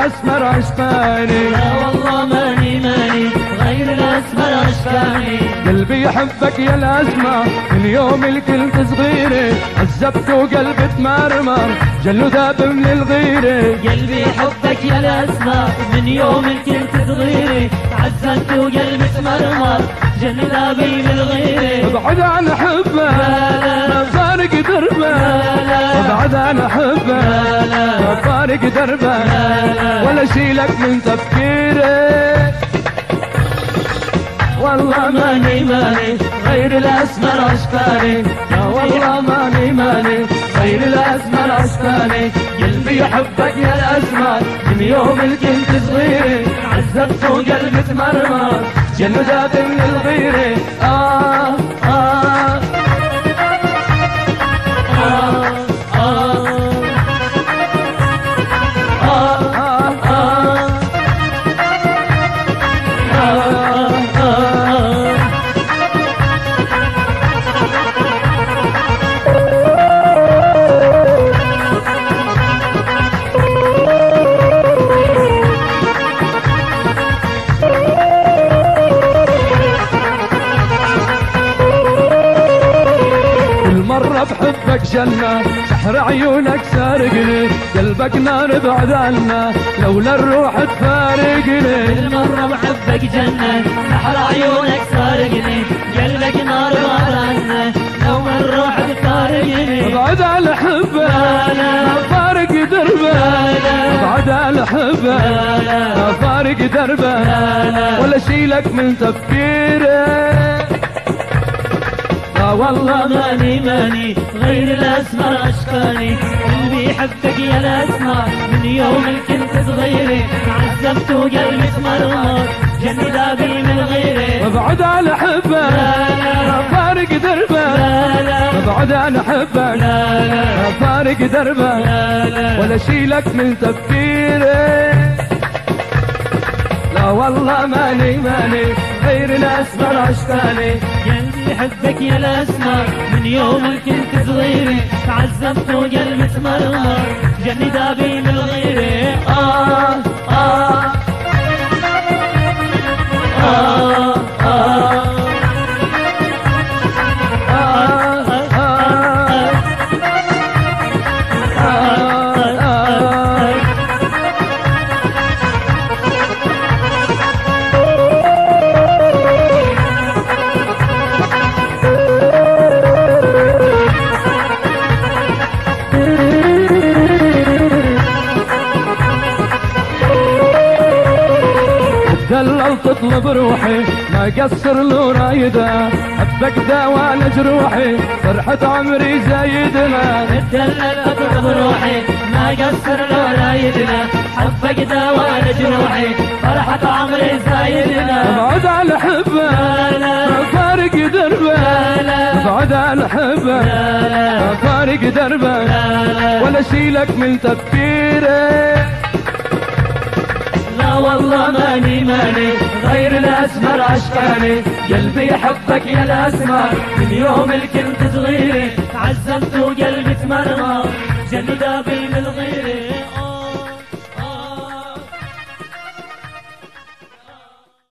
الأسمر عشقاني. لا والله ماني ماني غير الأسمر عشقاني. قلبي يحبك يا الاسمر من يوم اللي كنت صغيرة عذبت وقلبي تمرمر جلو ذاب من الغيرة. قلبي حبك يا الاسمر من يوم اللي كنت صغيرة عزمت وقلبي تمرمر جن ذابي من الغيرة. أبعد عن حبه ما فارق دربه أبعد عن حبه ما فارق دربه ولا شيلك من تفكيري والله ماني ماني غير الأسمر عشقاني يا والله ماني ماني غير الأسمر عشقاني قلبي يحبك يا الاسمر من يوم اللي كنت صغير عذبت وقلبي تمرمر جن ذات من الغيرة بحبك جنة سحر عيونك سارقني قلبك نار بعد عنا لولا الروح تفارقني. كل مرة بحبك جنة سحر عيونك سارقني قلبك نار بعد عنه لو من روح تفارقني. بعد على ما فارق دربه بعد على ما فارق دربه ولا شيلك من تفكيره لا والله ما ماني ماني غير الاسمر أشقاني. قلبي يحبك يا الاسمر من يوم كنت صغيرة عذبت وقلبي تمرمر جني ذابي من غيره. بعد على ما فارق دربه بعد على حبه ما فارق دربه ولا شيلك من تفكيره لا والله ماني ماني غير الاسمر عشقاني يحبك يا الأسمر من يوم كنت صغيرة تعذبت وقلبي تمرمر جني ذابي من غيره. آه آه. دلل تطلب روحي ما قصر له رايدة. حبك دواء لجروحي فرحة عمري زايدنا. اتدلل اطلب روحي ما قصر لو رايدنا. حبك دواء جروحي فرحة عمري زايدنا. بعد على حبه فارق دربه بعد على حبه ما فارق دربه ولا شيلك من تفكيره لا والله ماني ماني غير الاسمر عشقاني. قلبي يحبك يا الاسمر من يوم اللي كنت صغيرة وقلبي تمرمر. من الغيرة